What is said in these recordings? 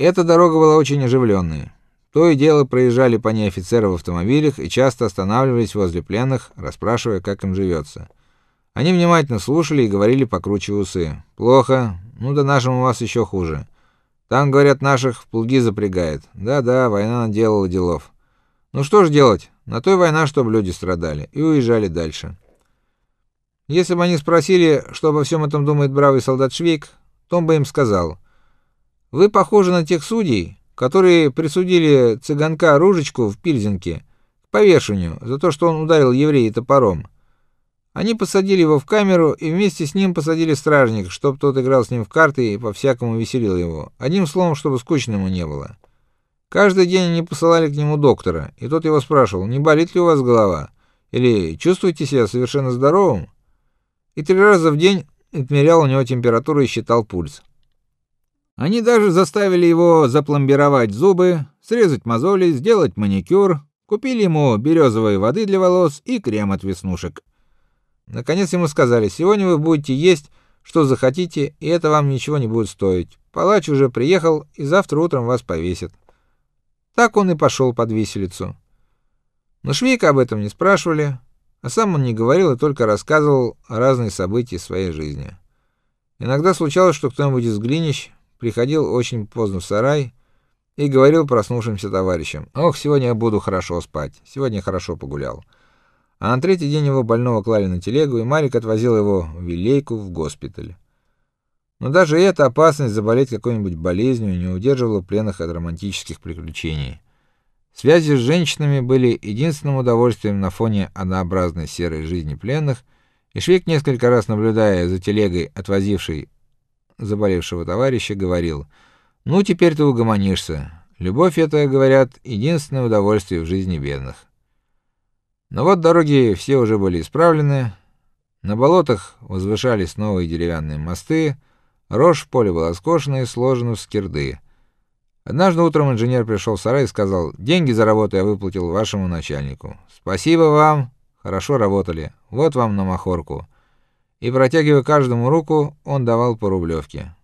Эта дорога была очень оживленной. То и дело проезжали по ней офицеры в автомобилях и часто останавливались возле пленных, расспрашивая, как им живется. Они внимательно слушали и говорили, покручивая усы: "Плохо. Ну да нашим у вас еще хуже. Там, говорят, наших в плуги запрягает. Да-да, война наделала делов. Ну что ж делать? На той война, чтобы люди страдали и уезжали дальше". Если бы они спросили, что обо всем этом думает бравый солдат Швейк, он бы им сказал: "Вы похожи на тех судей, которые присудили цыганка Ружечку в Пильзенке к повешению за то, что он ударил еврея топором. Они посадили его в камеру и вместе с ним посадили стражника, чтобы тот играл с ним в карты и по-всякому веселил его. Одним словом, чтобы скучно ему не было. Каждый день они посылали к нему доктора, и тот его спрашивал: "Не болит ли у вас голова? Или чувствуете себя совершенно здоровым?" И три раза в день отмерял у него температуру и считал пульс. Они даже заставили его запломбировать зубы, срезать мозоли, сделать маникюр, купили ему березовой воды для волос и крем от веснушек. Наконец ему сказали: "Сегодня вы будете есть, что захотите, и это вам ничего не будет стоить. Палач уже приехал, и завтра утром вас повесят". Так он и пошел под виселицу. Но Швейка об этом не спрашивали, а сам он не говорил и только рассказывал о разных событиях своей жизни. Иногда случалось, что кто-нибудь из глинищ приходил очень поздно в сарай и говорил проснувшимся товарищам: "Ох, сегодня я буду хорошо спать. Сегодня хорошо погулял". А на третий день его больного клали на телегу, и Марик отвозил его в Вилейку в госпиталь. Но даже эта опасность заболеть какой-нибудь болезнью не удерживала пленных от романтических приключений. Связи с женщинами были единственным удовольствием на фоне однообразной серой жизни пленных, и Швейк несколько раз наблюдая за телегой, отвозившей заболевшего товарища, говорил: "Ну теперь ты угомонишься. Любовь это, говорят, единственное удовольствие в жизни бедных". Но вот дороги все уже были исправлены, на болотах возвышались новые деревянные мосты, рожь в поле была скошена и сложена в скирды. Однажды утром инженер пришел в сарай и сказал: "Деньги за работу я выплатил вашему начальнику. Спасибо вам, хорошо работали. Вот вам на махорку" и протягивая каждому руку, он давал по рублевке.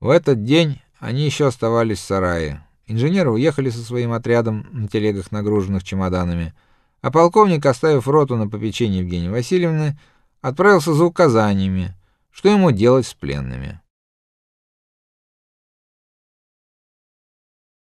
В этот день они еще оставались в сарае. Инженеры уехали со своим отрядом на телегах, нагруженных чемоданами, а полковник, оставив роту на попечение Евгении Васильевны, отправился за указаниями, что ему делать с пленными.